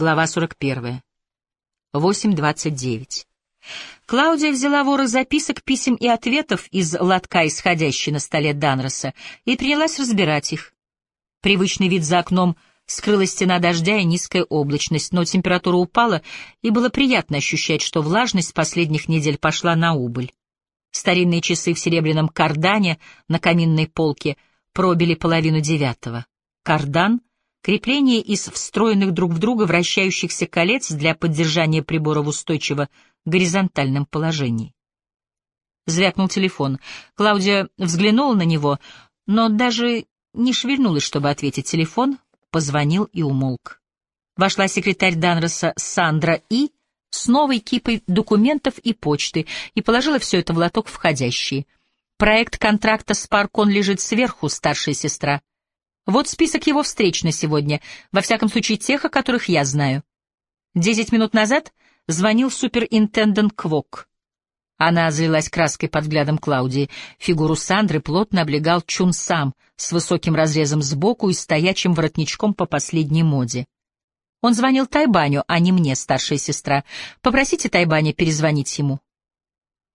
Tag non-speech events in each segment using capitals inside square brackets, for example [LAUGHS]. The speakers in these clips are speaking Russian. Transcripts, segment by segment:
Глава 41. 8.29. Клаудия взяла ворох записок, писем и ответов из лотка, исходящей на столе Данроса, и принялась разбирать их. Привычный вид за окном скрыла стена дождя и низкая облачность, но температура упала, и было приятно ощущать, что влажность последних недель пошла на убыль. Старинные часы в серебряном кардане на каминной полке пробили половину девятого. Кардан — крепление из встроенных друг в друга вращающихся колец для поддержания прибора в устойчиво горизонтальном положении. Звякнул телефон. Клаудия взглянула на него, но даже не шевельнулась, чтобы ответить. Телефон позвонил и умолк. Вошла секретарь Данроса Сандра И с новой кипой документов и почты и положила все это в лоток входящие. Проект контракта с Паркон лежит сверху, старшая сестра. Вот список его встреч на сегодня, во всяком случае тех, о которых я знаю. Десять минут назад звонил суперинтендент Квок. Она залилась краской под взглядом Клаудии. Фигуру Сандры плотно облегал Чун Сам с высоким разрезом сбоку и стоячим воротничком по последней моде. Он звонил Тайбаню, а не мне, старшая сестра. Попросите Тайбаня перезвонить ему.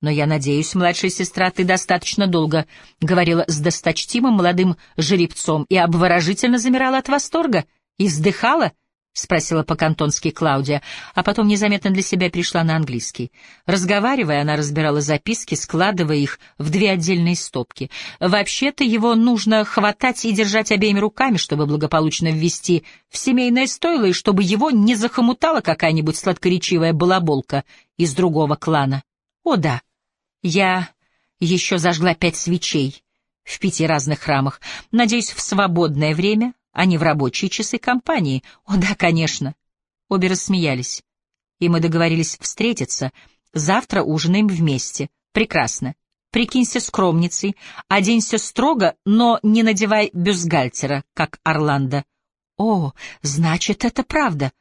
Но я надеюсь, младшая сестра, ты достаточно долго говорила с досточтимым молодым жеребцом и обворожительно замирала от восторга и вздыхала —— спросила по-кантонски Клаудия, а потом незаметно для себя перешла на английский. Разговаривая, она разбирала записки, складывая их в две отдельные стопки. Вообще-то его нужно хватать и держать обеими руками, чтобы благополучно ввести в семейное стойло, и чтобы его не захомутала какая-нибудь сладкоречивая балаболка из другого клана. О да, я еще зажгла пять свечей в пяти разных храмах. Надеюсь, в свободное время а не в рабочие часы компании. О, да, конечно. Обе рассмеялись. И мы договорились встретиться. Завтра ужинаем вместе. Прекрасно. Прикинься скромницей, оденься строго, но не надевай бюстгальтера, как Орландо. О, значит, это правда.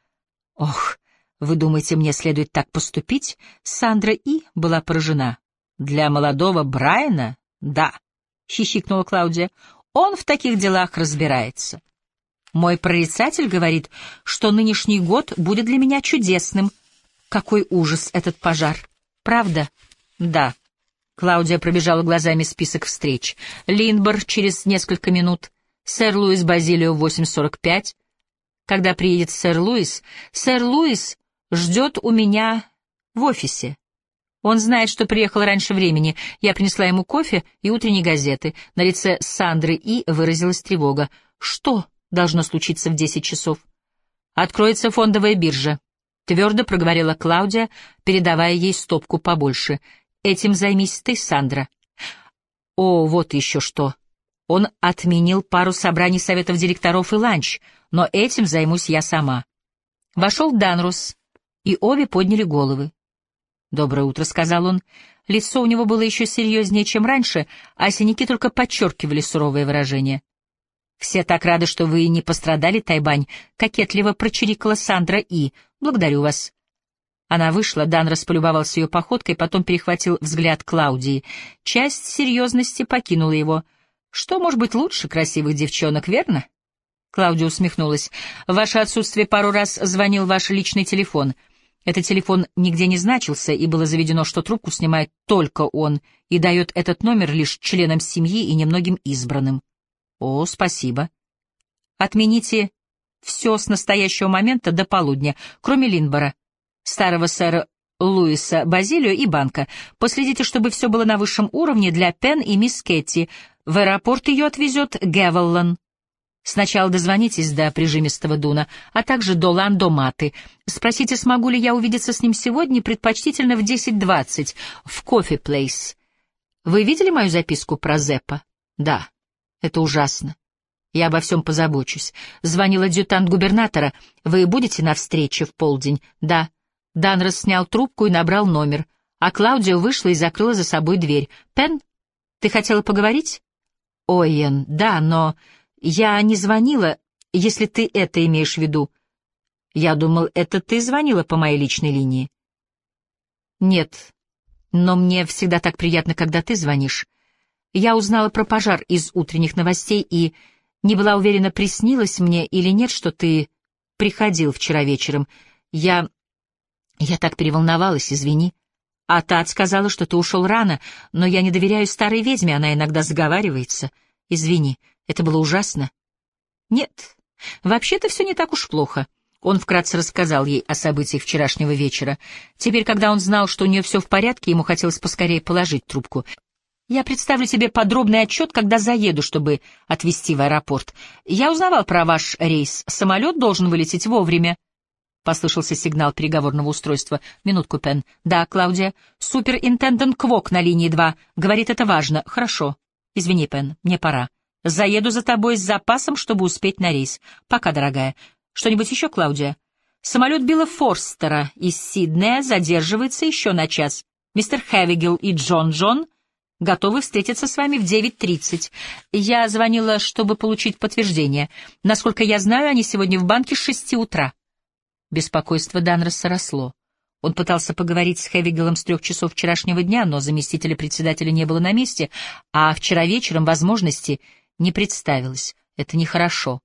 Ох, вы думаете, мне следует так поступить? Сандра И была поражена. Для молодого Брайана? Да, хихикнула Клаудия. Он в таких делах разбирается. Мой прорицатель говорит, что нынешний год будет для меня чудесным. Какой ужас этот пожар. Правда? Да. Клаудия пробежала глазами список встреч. Линбор через несколько минут. Сэр Луис Базилио в 8.45. Когда приедет сэр Луис? Сэр Луис ждет у меня в офисе. Он знает, что приехал раньше времени. Я принесла ему кофе и утренние газеты. На лице Сандры И выразилась тревога. «Что?» должно случиться в десять часов. Откроется фондовая биржа. Твердо проговорила Клаудия, передавая ей стопку побольше. Этим займись ты, Сандра. О, вот еще что. Он отменил пару собраний советов директоров и ланч, но этим займусь я сама. Вошел Данрус, и обе подняли головы. «Доброе утро», — сказал он. Лицо у него было еще серьезнее, чем раньше, а синяки только подчеркивали суровое выражение. «Все так рады, что вы не пострадали, Тайбань», — кокетливо прочирикала Сандра И. «Благодарю вас». Она вышла, Дан располюбовался ее походкой, потом перехватил взгляд Клаудии. Часть серьезности покинула его. «Что может быть лучше красивых девчонок, верно?» Клаудия усмехнулась. «В ваше отсутствие пару раз звонил ваш личный телефон. Этот телефон нигде не значился, и было заведено, что трубку снимает только он и дает этот номер лишь членам семьи и немногим избранным. О, спасибо. Отмените все с настоящего момента до полудня, кроме Линбора, старого сэра Луиса Базилио и банка. Последите, чтобы все было на высшем уровне для Пен и мисс Кетти. В аэропорт ее отвезет Гевеллан. Сначала дозвонитесь до прижимистого Дуна, а также до Ландо Маты. Спросите, смогу ли я увидеться с ним сегодня, предпочтительно в 10.20, в Кофе Плейс. Вы видели мою записку про Зеппа? Да. Это ужасно. Я обо всем позабочусь. Звонил адъютант губернатора. Вы будете на встрече в полдень? Да. Данрос снял трубку и набрал номер. А Клаудио вышла и закрыла за собой дверь. Пен, ты хотела поговорить? Оен, да, но я не звонила, если ты это имеешь в виду. Я думал, это ты звонила по моей личной линии. Нет, но мне всегда так приятно, когда ты звонишь. Я узнала про пожар из утренних новостей и не была уверена, приснилось мне или нет, что ты приходил вчера вечером. Я... я так переволновалась, извини. А Тат сказала, что ты ушел рано, но я не доверяю старой ведьме, она иногда заговаривается. Извини, это было ужасно. Нет, вообще-то все не так уж плохо. Он вкратце рассказал ей о событиях вчерашнего вечера. Теперь, когда он знал, что у нее все в порядке, ему хотелось поскорее положить трубку. «Я представлю себе подробный отчет, когда заеду, чтобы отвезти в аэропорт. Я узнавал про ваш рейс. Самолет должен вылететь вовремя». Послышался сигнал переговорного устройства. «Минутку, Пен». «Да, Клаудия. Суперинтендент Квок на линии 2. Говорит, это важно. Хорошо. Извини, Пен, мне пора. Заеду за тобой с запасом, чтобы успеть на рейс. Пока, дорогая. Что-нибудь еще, Клаудия? Самолет Билла Форстера из Сиднея задерживается еще на час. Мистер Хэвигел и Джон Джон готовы встретиться с вами в 9.30. Я звонила, чтобы получить подтверждение. Насколько я знаю, они сегодня в банке с шести утра. Беспокойство Данроса росло. Он пытался поговорить с Хэвигелом с трех часов вчерашнего дня, но заместителя председателя не было на месте, а вчера вечером возможности не представилось. Это нехорошо.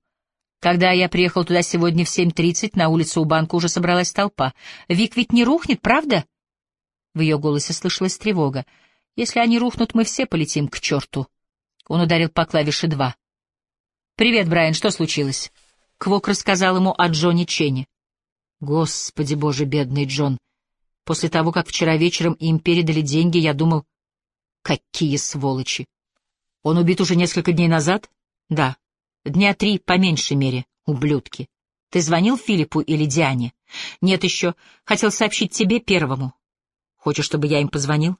Когда я приехал туда сегодня в 7.30, на улице у банка уже собралась толпа. Вик ведь не рухнет, правда? В ее голосе слышалась тревога. Если они рухнут, мы все полетим к черту. Он ударил по клавише 2. «Привет, Брайан, что случилось?» Квок рассказал ему о Джоне Чене. Господи боже, бедный Джон. После того, как вчера вечером им передали деньги, я думал, какие сволочи. Он убит уже несколько дней назад? Да. Дня три, по меньшей мере, ублюдки. Ты звонил Филиппу или Диане? Нет еще. Хотел сообщить тебе первому. Хочешь, чтобы я им позвонил?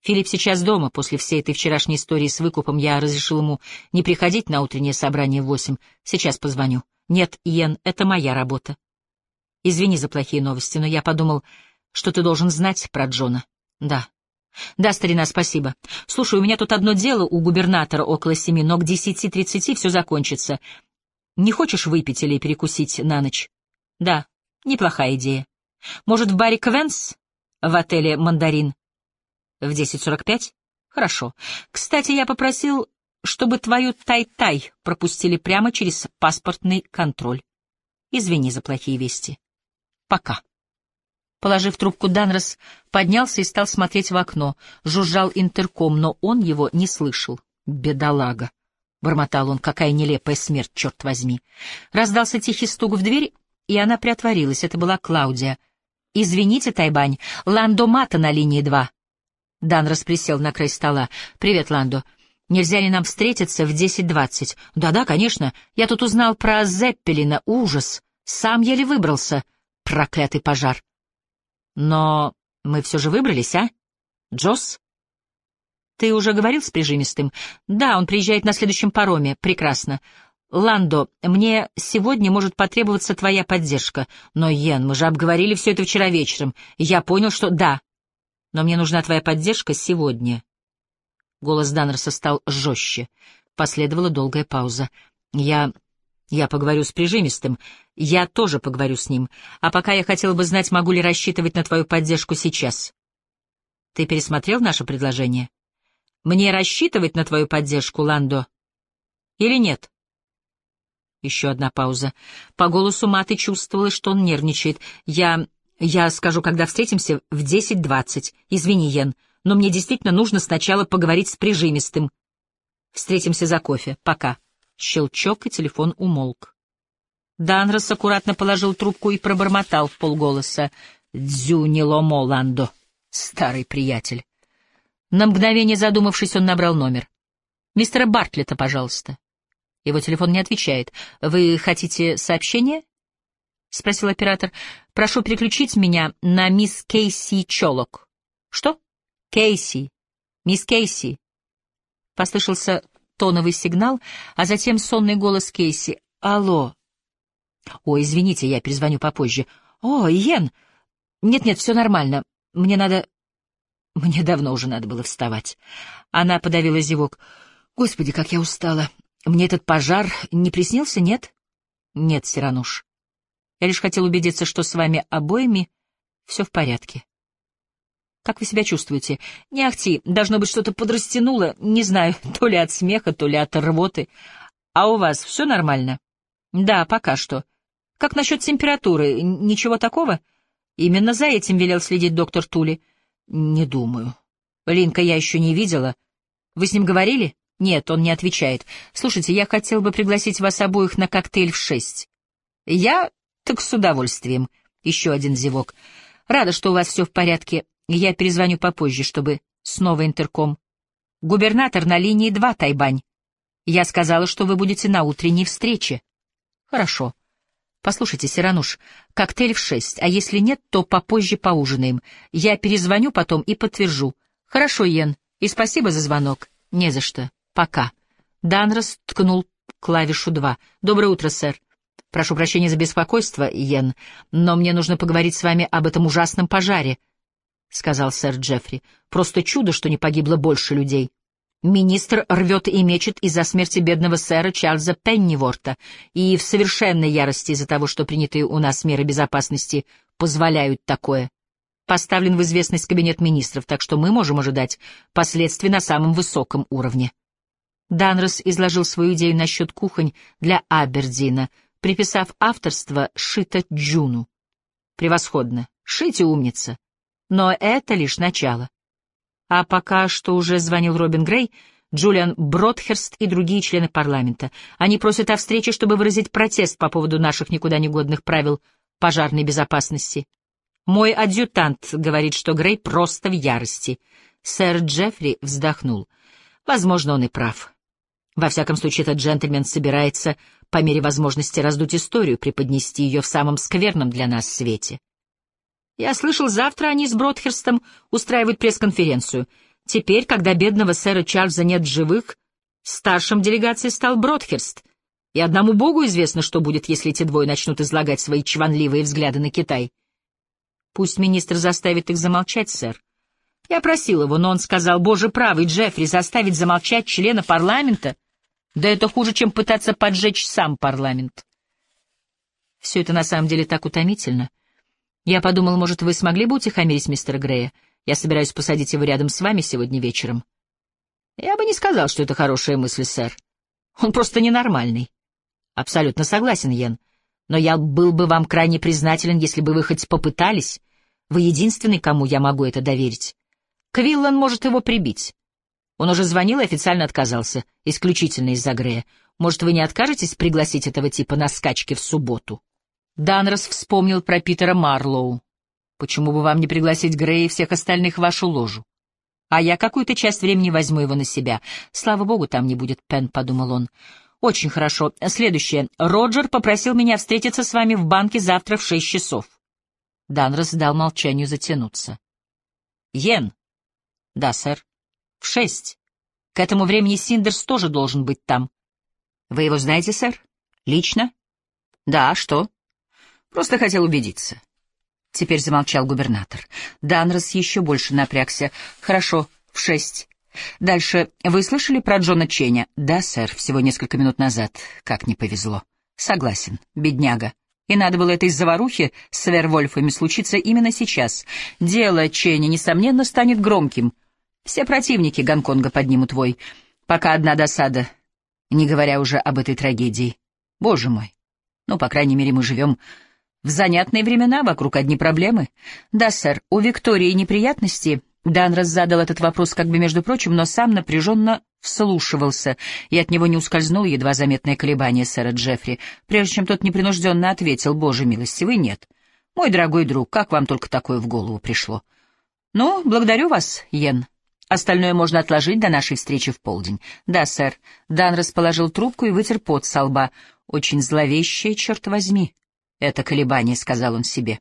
Филипп сейчас дома. После всей этой вчерашней истории с выкупом я разрешил ему не приходить на утреннее собрание в восемь. Сейчас позвоню. Нет, Иен, это моя работа. Извини за плохие новости, но я подумал, что ты должен знать про Джона. Да. Да, старина, спасибо. Слушай, у меня тут одно дело у губернатора около семи, но к десяти тридцати все закончится. Не хочешь выпить или перекусить на ночь? Да, неплохая идея. Может, в баре Квенс? В отеле «Мандарин»? В десять сорок пять? Хорошо. Кстати, я попросил, чтобы твою тай-тай пропустили прямо через паспортный контроль. Извини за плохие вести. Пока. Положив трубку, Данрос поднялся и стал смотреть в окно. Жужжал интерком, но он его не слышал. «Бедолага!» — бормотал он. «Какая нелепая смерть, черт возьми!» Раздался тихий стук в дверь, и она приотворилась. Это была Клаудия. «Извините, Тайбань, Ландо Мата на линии два». Данрос присел на край стола. «Привет, Ландо. Нельзя ли нам встретиться в десять двадцать?» «Да-да, конечно. Я тут узнал про Зеппелина. Ужас. Сам еле выбрался. Проклятый пожар. Но мы все же выбрались, а? Джосс? Ты уже говорил с прижимистым? Да, он приезжает на следующем пароме. Прекрасно. Ландо, мне сегодня может потребоваться твоя поддержка. Но, Йен, мы же обговорили все это вчера вечером. Я понял, что да. Но мне нужна твоя поддержка сегодня. Голос Даннерса стал жестче. Последовала долгая пауза. Я я поговорю с прижимистым. Я тоже поговорю с ним. А пока я хотела бы знать, могу ли рассчитывать на твою поддержку сейчас. Ты пересмотрел наше предложение? Мне рассчитывать на твою поддержку, Ландо? Или нет? Еще одна пауза. По голосу Маты чувствовалось, что он нервничает. Я... я скажу, когда встретимся, в десять-двадцать. Извини, Йен, но мне действительно нужно сначала поговорить с прижимистым. Встретимся за кофе. Пока. Щелчок, и телефон умолк. Данрос аккуратно положил трубку и пробормотал в полголоса «Дзюнило Моландо, старый приятель». На мгновение задумавшись, он набрал номер. «Мистера Бартлета, пожалуйста». Его телефон не отвечает. «Вы хотите сообщение?» — спросил оператор. «Прошу переключить меня на мисс Кейси Чолок». «Что?» «Кейси. Мисс Кейси». Послышался тоновый сигнал, а затем сонный голос Кейси. «Алло!» «Ой, извините, я перезвоню попозже». «О, Йен!» «Нет-нет, все нормально. Мне надо...» Мне давно уже надо было вставать. Она подавила зевок. «Господи, как я устала! Мне этот пожар не приснился, нет?» «Нет, Сирануш. Я лишь хотел убедиться, что с вами обоими все в порядке». Как вы себя чувствуете? Не ахти, должно быть, что-то подрастянуло, не знаю, [LAUGHS] то ли от смеха, то ли от рвоты. А у вас все нормально? Да, пока что. Как насчет температуры? Ничего такого? Именно за этим велел следить доктор Тули. Не думаю. Линка я еще не видела. Вы с ним говорили? Нет, он не отвечает. Слушайте, я хотел бы пригласить вас обоих на коктейль в шесть. Я? Так с удовольствием. Еще один зевок. Рада, что у вас все в порядке. Я перезвоню попозже, чтобы снова интерком. Губернатор на линии два, Тайбань. Я сказала, что вы будете на утренней встрече. Хорошо. Послушайте, Сирануш, коктейль в шесть, а если нет, то попозже поужинаем. Я перезвоню потом и подтвержу. Хорошо, Йен, и спасибо за звонок. Не за что. Пока. Данрос ткнул клавишу два. Доброе утро, сэр. Прошу прощения за беспокойство, Йен, но мне нужно поговорить с вами об этом ужасном пожаре, — сказал сэр Джеффри. Просто чудо, что не погибло больше людей. Министр рвет и мечет из-за смерти бедного сэра Чарльза Пенниворта и в совершенной ярости из-за того, что принятые у нас меры безопасности позволяют такое. Поставлен в известность кабинет министров, так что мы можем ожидать последствий на самом высоком уровне. Данрос изложил свою идею насчет кухонь для Абердина, приписав авторство Шита Джуну. Превосходно. Шите умница. Но это лишь начало. А пока что уже звонил Робин Грей, Джулиан Бродхерст и другие члены парламента. Они просят о встрече, чтобы выразить протест по поводу наших никуда не годных правил пожарной безопасности. Мой адъютант говорит, что Грей просто в ярости. Сэр Джеффри вздохнул. Возможно, он и прав. Во всяком случае, этот джентльмен собирается по мере возможности раздуть историю, преподнести ее в самом скверном для нас свете. Я слышал, завтра они с Бродхерстом устраивают пресс-конференцию. Теперь, когда бедного сэра Чарльза нет живых, старшим делегации стал Бродхерст. И одному богу известно, что будет, если эти двое начнут излагать свои чванливые взгляды на Китай. Пусть министр заставит их замолчать, сэр. Я просил его, но он сказал, боже правый, Джеффри, заставить замолчать члена парламента? Да это хуже, чем пытаться поджечь сам парламент. Все это на самом деле так утомительно. Я подумал, может, вы смогли бы утихомирить мистера Грея? Я собираюсь посадить его рядом с вами сегодня вечером. Я бы не сказал, что это хорошая мысль, сэр. Он просто ненормальный. Абсолютно согласен, Йен. Но я был бы вам крайне признателен, если бы вы хоть попытались. Вы единственный, кому я могу это доверить. Квиллан может его прибить. Он уже звонил и официально отказался, исключительно из-за Грея. Может, вы не откажетесь пригласить этого типа на скачки в субботу? Данрос вспомнил про Питера Марлоу. Почему бы вам не пригласить Грея и всех остальных в вашу ложу? А я какую-то часть времени возьму его на себя. Слава богу, там не будет Пен, — подумал он. Очень хорошо. Следующее. Роджер попросил меня встретиться с вами в банке завтра в шесть часов. Данрос дал молчанию затянуться. Йен. Да, сэр. В шесть. К этому времени Синдерс тоже должен быть там. Вы его знаете, сэр? Лично? Да, а что? Просто хотел убедиться. Теперь замолчал губернатор. Данрос еще больше напрягся. Хорошо, в шесть. Дальше. Вы слышали про Джона Ченя? Да, сэр, всего несколько минут назад. Как не повезло. Согласен, бедняга. И надо было этой заварухе с Вервольфами случиться именно сейчас. Дело Ченя, несомненно, станет громким. Все противники Гонконга поднимут вой. Пока одна досада, не говоря уже об этой трагедии. Боже мой. Ну, по крайней мере, мы живем в занятные времена вокруг одни проблемы. Да, сэр, у Виктории неприятности. Данрос задал этот вопрос как бы между прочим, но сам напряженно вслушивался, и от него не ускользнуло едва заметное колебание сэра Джеффри, прежде чем тот непринужденно ответил, «Боже милостивый, нет. Мой дорогой друг, как вам только такое в голову пришло?» «Ну, благодарю вас, Йен. Остальное можно отложить до нашей встречи в полдень». «Да, сэр». Дан расположил трубку и вытер пот со лба. «Очень зловещее, черт возьми». Это колебание, — сказал он себе.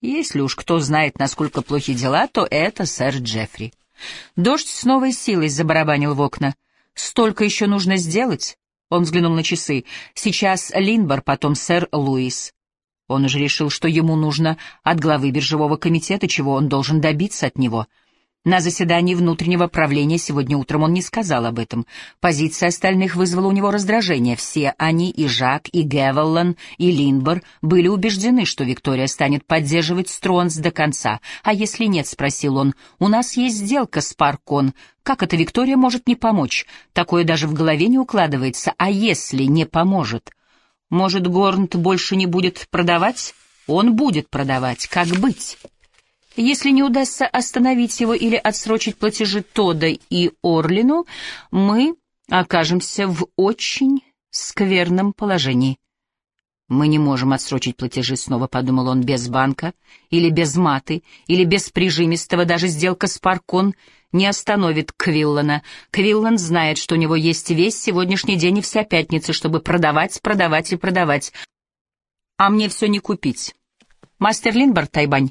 Если уж кто знает, насколько плохи дела, то это сэр Джеффри. Дождь с новой силой забарабанил в окна. Столько еще нужно сделать. Он взглянул на часы. Сейчас Линбор, потом сэр Луис. Он уже решил, что ему нужно от главы биржевого комитета, чего он должен добиться от него — на заседании внутреннего правления сегодня утром он не сказал об этом. Позиция остальных вызвала у него раздражение. Все они, и Жак, и Гевеллан, и Линбор, были убеждены, что Виктория станет поддерживать Стронс до конца. «А если нет?» — спросил он. «У нас есть сделка с Паркон. Как это Виктория может не помочь? Такое даже в голове не укладывается. А если не поможет?» Может, Горнт больше не будет продавать? Он будет продавать. Как быть? Если не удастся остановить его или отсрочить платежи Тода и Орлину, мы окажемся в очень скверном положении. «Мы не можем отсрочить платежи», — снова подумал он, — «без банка, или без маты, или без прижимистого, даже сделка с Паркон не остановит Квиллана. Квиллан знает, что у него есть весь сегодняшний день и вся пятница, чтобы продавать, продавать и продавать. А мне все не купить. Мастер Линбар, Тайбань».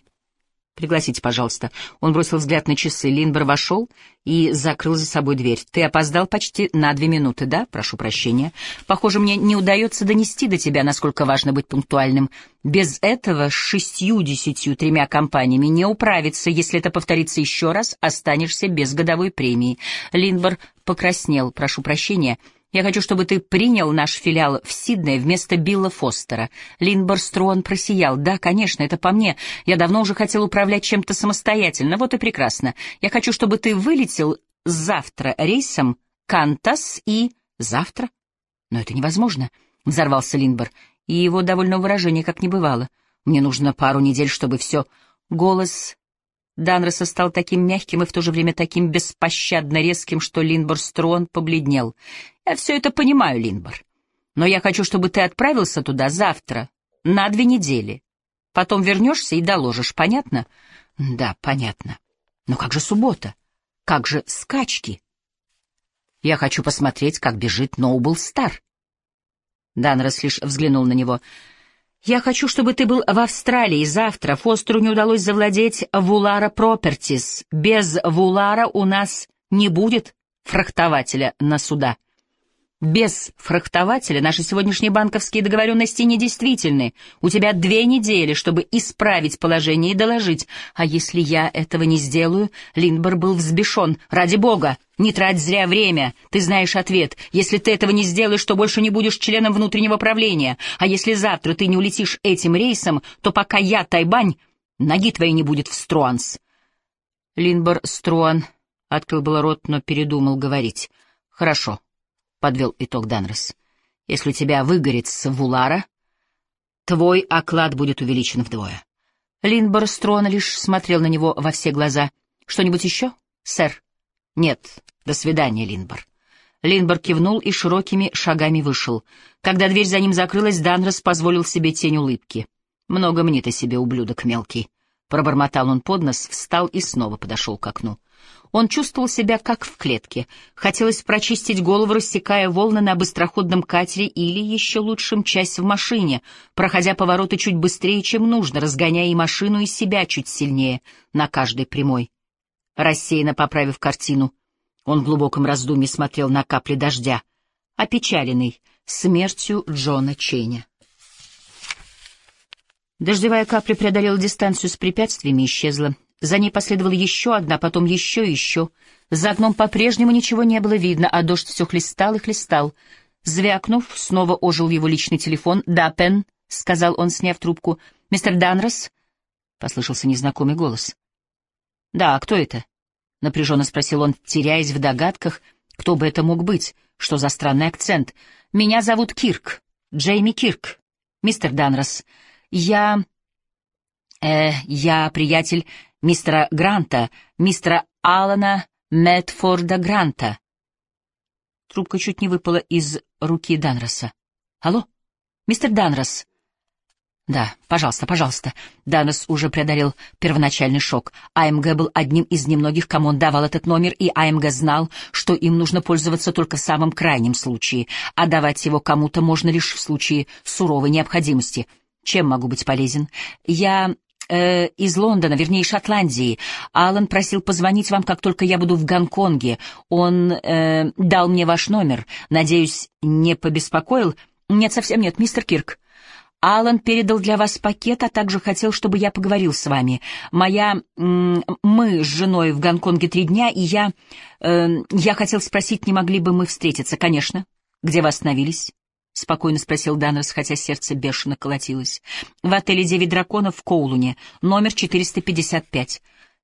«Пригласите, пожалуйста». Он бросил взгляд на часы. Линбер вошел и закрыл за собой дверь. «Ты опоздал почти на две минуты, да? Прошу прощения. Похоже, мне не удается донести до тебя, насколько важно быть пунктуальным. Без этого с шестью-десятью тремя компаниями не управиться. Если это повторится еще раз, останешься без годовой премии». Линбер покраснел. «Прошу прощения». Я хочу, чтобы ты принял наш филиал в Сиднее вместо Билла Фостера. Линбор Струан просиял. Да, конечно, это по мне. Я давно уже хотел управлять чем-то самостоятельно. Вот и прекрасно. Я хочу, чтобы ты вылетел завтра рейсом Кантас и... Завтра? Но это невозможно, — взорвался Линбор, и его довольно выражение как не бывало. Мне нужно пару недель, чтобы все... Голос Данроса стал таким мягким и в то же время таким беспощадно резким, что Линбор Строн побледнел. «Я все это понимаю, Линбор. Но я хочу, чтобы ты отправился туда завтра, на две недели. Потом вернешься и доложишь, понятно?» «Да, понятно. Но как же суббота? Как же скачки?» «Я хочу посмотреть, как бежит Ноубл Стар». Данрос лишь взглянул на него — я хочу, чтобы ты был в Австралии завтра. Фостеру не удалось завладеть Вулара Пропертис. Без Вулара у нас не будет фрахтователя на суда. Без фрахтователя наши сегодняшние банковские договоренности недействительны. У тебя две недели, чтобы исправить положение и доложить. А если я этого не сделаю? Линдбор был взбешен. Ради бога, не трать зря время. Ты знаешь ответ. Если ты этого не сделаешь, то больше не будешь членом внутреннего правления. А если завтра ты не улетишь этим рейсом, то пока я, Тайбань, ноги твоей не будет в Струанс. Линдбор Струан открыл было рот, но передумал говорить. Хорошо. — подвел итог Данрос. «Если у тебя выгорит с Вулара, твой оклад будет увеличен вдвое». Линбор Строна лишь смотрел на него во все глаза. «Что-нибудь еще, сэр?» «Нет. До свидания, Линбор». Линбор кивнул и широкими шагами вышел. Когда дверь за ним закрылась, Данрос позволил себе тень улыбки. «Много мне-то себе, ублюдок мелкий». Пробормотал он под нос, встал и снова подошел к окну. Он чувствовал себя как в клетке. Хотелось прочистить голову, рассекая волны на быстроходном катере или, еще лучше, часть в машине, проходя повороты чуть быстрее, чем нужно, разгоняя и машину, и себя чуть сильнее на каждой прямой. Рассеянно поправив картину, он в глубоком раздумье смотрел на капли дождя, опечаленный смертью Джона Чейня. Дождевая капля преодолела дистанцию с препятствиями и исчезла. За ней последовала еще одна, потом еще и еще. За окном по-прежнему ничего не было видно, а дождь все хлестал и хлестал. Звякнув, снова ожил его личный телефон. «Да, Пен», — сказал он, сняв трубку. «Мистер Данрос?» — послышался незнакомый голос. «Да, а кто это?» — напряженно спросил он, теряясь в догадках, кто бы это мог быть, что за странный акцент. «Меня зовут Кирк, Джейми Кирк, мистер Данрос. Я... э, я приятель мистера Гранта, мистера Алана Мэтфорда Гранта. Трубка чуть не выпала из руки Данроса. «Алло, мистер Данрос?» «Да, пожалуйста, пожалуйста». Данрос уже преодолел первоначальный шок. АМГ был одним из немногих, кому он давал этот номер, и АМГ знал, что им нужно пользоваться только в самом крайнем случае, а давать его кому-то можно лишь в случае суровой необходимости. Чем могу быть полезен? Я э, из Лондона, вернее, Шотландии. Алан просил позвонить вам, как только я буду в Гонконге. Он э, дал мне ваш номер. Надеюсь, не побеспокоил? Нет, совсем нет, мистер Кирк. Алан передал для вас пакет, а также хотел, чтобы я поговорил с вами. Моя... Мы с женой в Гонконге три дня, и я... Э, я хотел спросить, не могли бы мы встретиться? Конечно. Где вы остановились? — спокойно спросил Данрос, хотя сердце бешено колотилось. — В отеле «Девять драконов» в Коулуне, номер 455.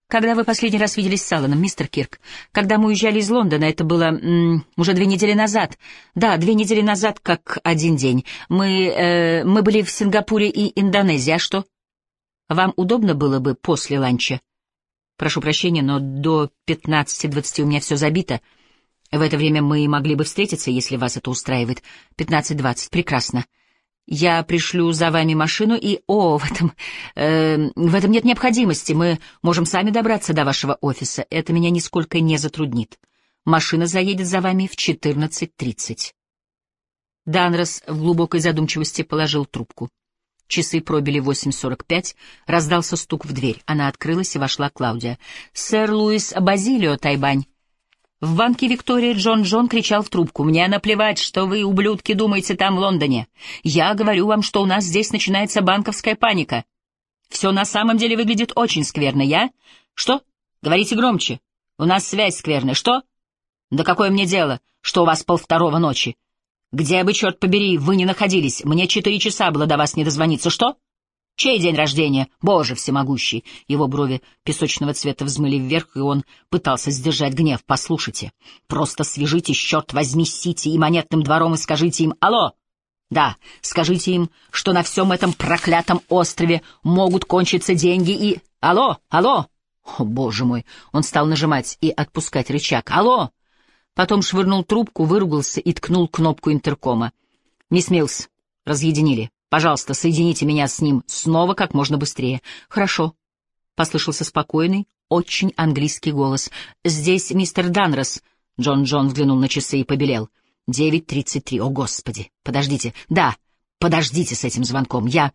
Когда вы последний раз виделись с Алланом, мистер Кирк? Когда мы уезжали из Лондона, это было м, уже две недели назад. Да, две недели назад, как один день. Мы, э, мы были в Сингапуре и Индонезии. А что? Вам удобно было бы после ланча? Прошу прощения, но до 15-20 у меня все забито. В это время мы могли бы встретиться, если вас это устраивает. 15-20. Прекрасно. Я пришлю за вами машину и... О, в этом... Э, в этом нет необходимости. Мы можем сами добраться до вашего офиса. Это меня нисколько не затруднит. Машина заедет за вами в 14.30. Данрос в глубокой задумчивости положил трубку. Часы пробили 8.45, раздался стук в дверь. Она открылась, и вошла Клаудия. «Сэр Луис Базилио, Тайбань». В банке Виктория Джон Джон кричал в трубку. «Мне наплевать, что вы, ублюдки, думаете там, в Лондоне. Я говорю вам, что у нас здесь начинается банковская паника. Все на самом деле выглядит очень скверно. Я? Что? Говорите громче. У нас связь скверная. Что? Да какое мне дело, что у вас полвторого ночи? Где бы, черт побери, вы не находились? Мне четыре часа было до вас не дозвониться. Что? Чей день рождения? Боже всемогущий! Его брови песочного цвета взмыли вверх, и он пытался сдержать гнев. Послушайте, просто свяжитесь, черт возьми, Сити и монетным двором и скажите им «Алло!» Да, скажите им, что на всем этом проклятом острове могут кончиться деньги и... Алло! Алло! О, боже мой! Он стал нажимать и отпускать рычаг. Алло! Потом швырнул трубку, выругался и ткнул кнопку интеркома. «Мисс Милс, разъединили. Пожалуйста, соедините меня с ним снова как можно быстрее. Хорошо. Послышался спокойный, очень английский голос. Здесь мистер Данрос. Джон Джон взглянул на часы и побелел. Девять тридцать три. О, Господи! Подождите. Да, подождите с этим звонком. Я...